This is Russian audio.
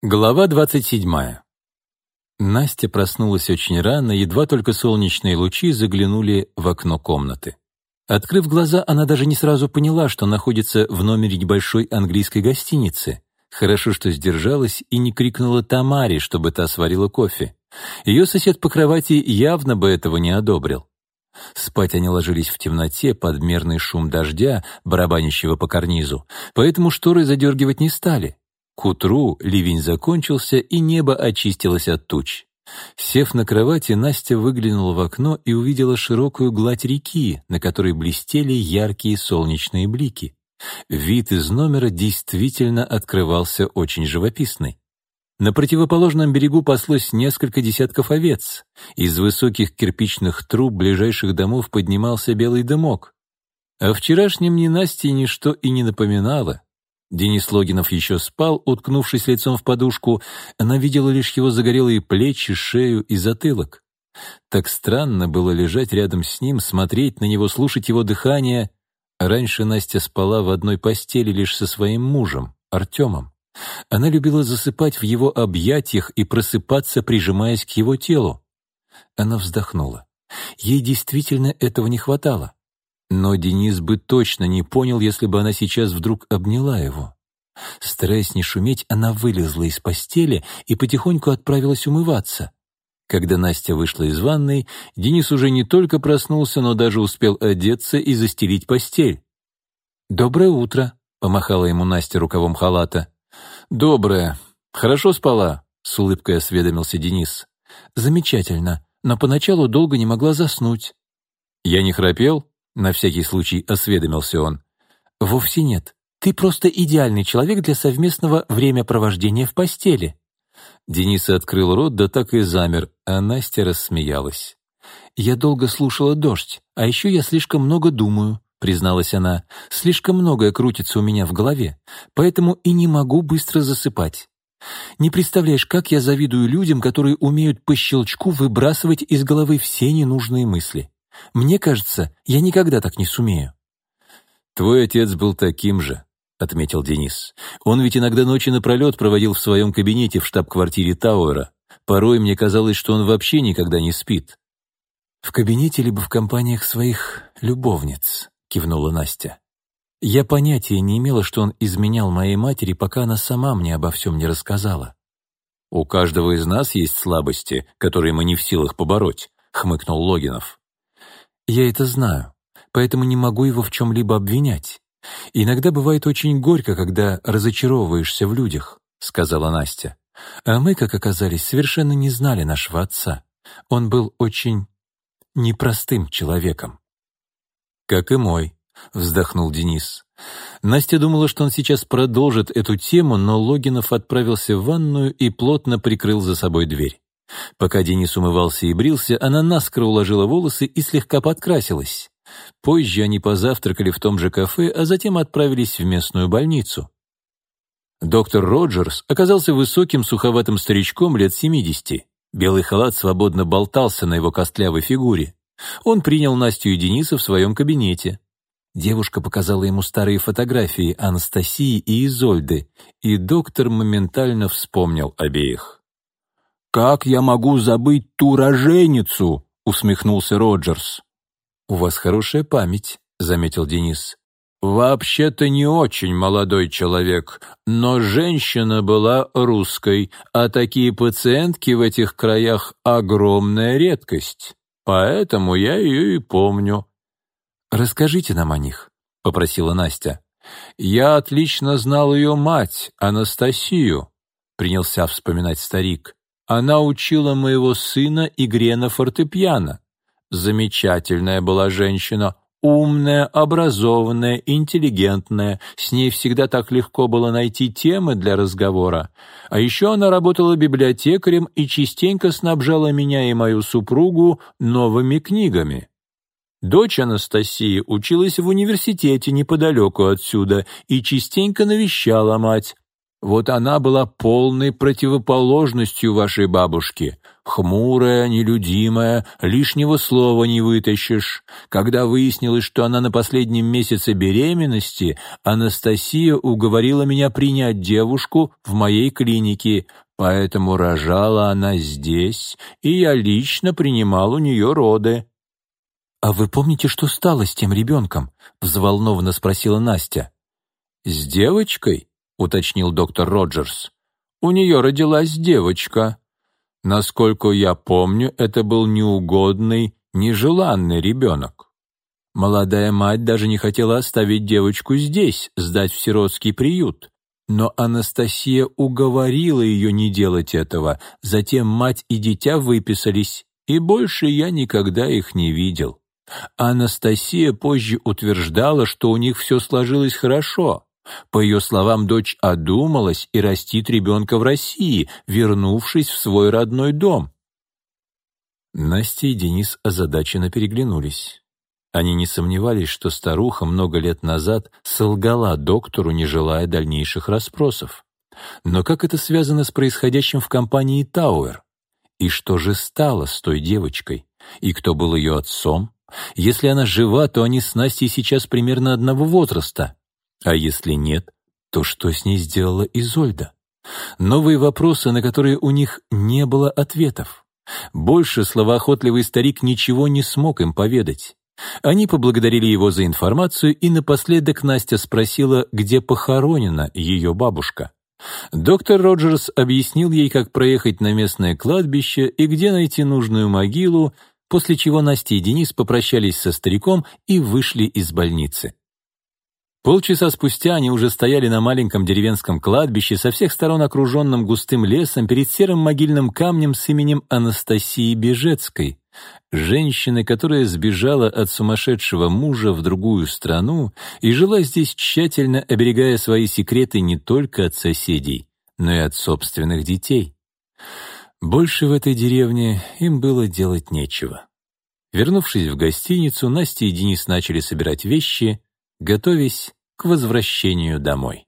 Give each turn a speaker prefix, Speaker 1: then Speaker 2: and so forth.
Speaker 1: Глава 27. Настя проснулась очень рано, едва только солнечные лучи заглянули в окно комнаты. Открыв глаза, она даже не сразу поняла, что находится в номере небольшой английской гостиницы. Хорошо, что сдержалась и не крикнула Тамаре, чтобы та сварила кофе. Ее сосед по кровати явно бы этого не одобрил. Спать они ложились в темноте под мерный шум дождя, барабанящего по карнизу, поэтому шторы задергивать не стали. К утру ливень закончился, и небо очистилось от туч. Сев на кровати, Настя выглянула в окно и увидела широкую гладь реки, на которой блестели яркие солнечные блики. Вид из номера действительно открывался очень живописный. На противоположном берегу паслось несколько десятков овец. Из высоких кирпичных труб ближайших домов поднимался белый дымок. О вчерашнем ни Насте ничто и не напоминало. Денис Логинов еще спал, уткнувшись лицом в подушку. Она видела лишь его загорелые плечи, шею и затылок. Так странно было лежать рядом с ним, смотреть на него, слушать его дыхание. Раньше Настя спала в одной постели лишь со своим мужем, Артемом. Она любила засыпать в его объятиях и просыпаться, прижимаясь к его телу. Она вздохнула. Ей действительно этого не хватало. Но Денис бы точно не понял, если бы она сейчас вдруг обняла его. Стараясь не шуметь, она вылезла из постели и потихоньку отправилась умываться. Когда Настя вышла из ванной, Денис уже не только проснулся, но даже успел одеться и застелить постель. «Доброе утро», — помахала ему Настя рукавом халата. «Доброе. Хорошо спала?» — с улыбкой осведомился Денис. «Замечательно, но поначалу долго не могла заснуть». «Я не храпел?» На всякий случай осведомился он. «Вовсе нет. Ты просто идеальный человек для совместного времяпровождения в постели». Денис открыл рот, да так и замер, а Настя рассмеялась. «Я долго слушала дождь, а еще я слишком много думаю», — призналась она. «Слишком многое крутится у меня в голове, поэтому и не могу быстро засыпать. Не представляешь, как я завидую людям, которые умеют по щелчку выбрасывать из головы все ненужные мысли. Мне кажется, я никогда так не сумею».
Speaker 2: «Твой отец был таким же», — отметил Денис. «Он ведь иногда ночи напролет проводил в своем кабинете в штаб-квартире Тауэра. Порой мне казалось, что он вообще никогда не спит».
Speaker 1: «В кабинете либо в компаниях своих любовниц», — кивнула Настя. «Я понятия не имела, что он изменял моей матери, пока она сама мне обо всем не рассказала».
Speaker 2: «У каждого из нас есть слабости, которые мы не в силах побороть», — хмыкнул Логинов.
Speaker 1: Я это знаю, поэтому не могу его в чем-либо обвинять. Иногда бывает очень горько, когда разочаровываешься в людях, сказала Настя. А мы, как оказались, совершенно не знали нашего отца. Он был очень непростым человеком.
Speaker 2: Как и мой, вздохнул Денис. Настя думала, что он сейчас продолжит эту тему, но Логинов отправился в ванную и плотно прикрыл за собой дверь. Пока Денис умывался и брился, она наскоро уложила волосы и слегка подкрасилась. Позже они позавтракали в том же кафе, а затем отправились в местную больницу. Доктор Роджерс оказался высоким суховатым старичком лет 70. Белый халат свободно болтался на его костлявой фигуре. Он принял Настю и Дениса в своем кабинете. Девушка показала ему старые фотографии Анастасии и Изольды, и доктор моментально вспомнил обеих.
Speaker 3: «Как я могу забыть ту роженицу?» — усмехнулся Роджерс.
Speaker 1: «У вас хорошая память», — заметил Денис.
Speaker 3: «Вообще-то не очень молодой человек, но женщина была русской, а такие пациентки в этих краях — огромная редкость. Поэтому я ее и помню».
Speaker 1: «Расскажите нам о них», — попросила Настя.
Speaker 3: «Я отлично знал ее мать, Анастасию», — принялся вспоминать старик. Она учила моего сына игре на фортепиано. Замечательная была женщина, умная, образованная, интеллигентная. С ней всегда так легко было найти темы для разговора. А еще она работала библиотекарем и частенько снабжала меня и мою супругу новыми книгами. Дочь Анастасии училась в университете неподалеку отсюда и частенько навещала мать. Вот она была полной противоположностью вашей бабушки. Хмурая, нелюдимая, лишнего слова не вытащишь. Когда выяснилось, что она на последнем месяце беременности, Анастасия уговорила меня принять девушку в моей клинике, поэтому рожала она здесь, и я лично принимал у нее роды.
Speaker 2: «А вы помните, что стало с тем ребенком?» — взволнованно спросила Настя.
Speaker 3: «С девочкой?» — уточнил доктор Роджерс. «У нее родилась девочка. Насколько я помню, это был неугодный, нежеланный ребенок. Молодая мать даже не хотела оставить девочку здесь, сдать в сиротский приют. Но Анастасия уговорила ее не делать этого, затем мать и дитя выписались, и больше я никогда их не видел. Анастасия позже утверждала, что у них все сложилось хорошо. По ее словам, дочь одумалась и растит ребенка в России, вернувшись в свой родной дом.
Speaker 2: Настя и Денис озадаченно переглянулись. Они не сомневались, что старуха много лет назад солгала доктору, не желая дальнейших расспросов. Но как это связано с происходящим в компании Тауэр? И что же стало с той девочкой? И кто был ее отцом? Если она жива, то они с Настей сейчас примерно одного возраста. А если нет, то что с ней сделала Изольда? Новые вопросы, на которые у них не было ответов. Больше словоохотливый старик ничего не смог им поведать. Они поблагодарили его за информацию, и напоследок Настя спросила, где похоронена ее бабушка. Доктор Роджерс объяснил ей, как проехать на местное кладбище и где найти нужную могилу, после чего Настя и Денис попрощались со стариком и вышли из больницы. Полчаса спустя они уже стояли на маленьком деревенском кладбище, со всех сторон окруженном густым лесом, перед серым могильным камнем с именем Анастасии Бежецкой, женщины, которая сбежала от сумасшедшего мужа в другую страну и жила здесь тщательно, оберегая свои секреты не только от соседей, но и от собственных детей. Больше в этой деревне им было делать нечего. Вернувшись в гостиницу, Настя и Денис начали собирать вещи, готовясь к возвращению домой.